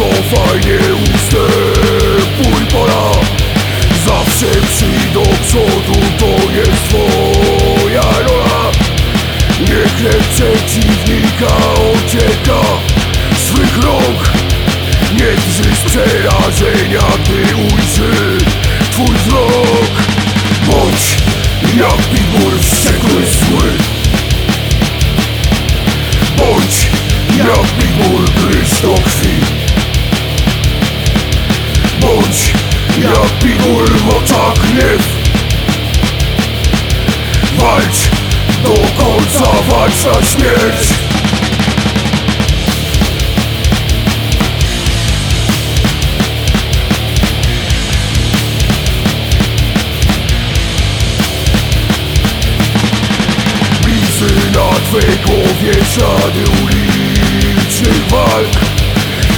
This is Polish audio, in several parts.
cofaj, nie ustępuj pola Zawsze przyjdź do przodu, to jest twoja rola. Niech krew przeciwnika ocieka. Swych rąk Niech drży z przerażenia, gdy ujrzy twój wzrok. Bądź jak pitbull wściekły zły. Bądź jak pitbull gryź do krwi jak pitbull w oczach gniew Walcz do końca, walcz na śmierć. Blizy na twej głowie ślady ulicznych walk.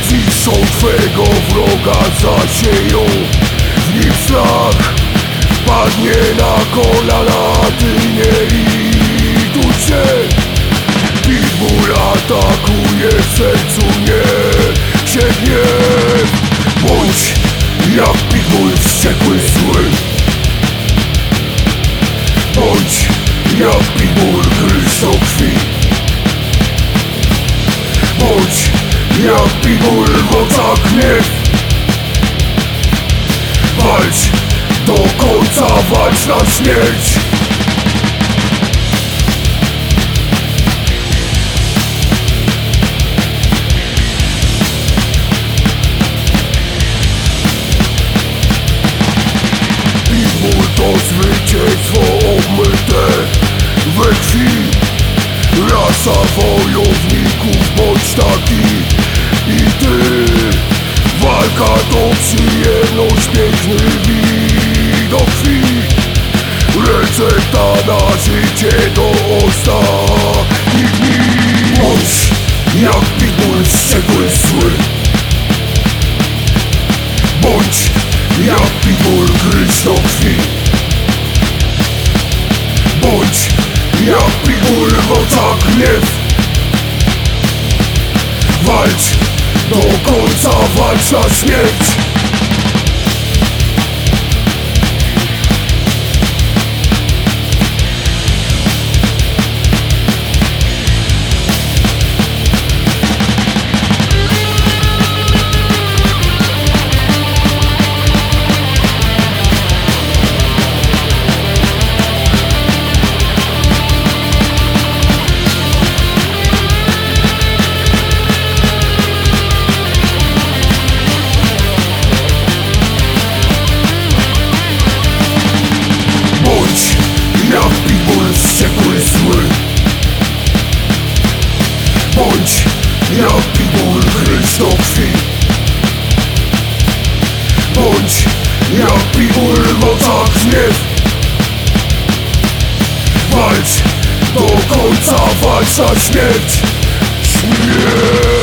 Zniszczą twego wroga, zasieją w nim strach Padnie na kolana, ty nie lituj się. Pitbull atakuje w sercu, nie się gniew. Bądź jak pitbull wściekły zły. Bądź jak pitbull do krwi. Bądź jak pitbull w oczach gniew Walcz do końca, walcz na śmierć Recepta na życie do ostatnich dni Bądź jak pitbull wściekły zły. Bądź jak pitbull gryź do krwi. Bądź jak pitbull w oczach gniew. Walcz do końca, walcz na śmierć jak do krwi Bądź jak pitbull w oczach gniew Walcz do końca, walcz na śmierć. Śmierć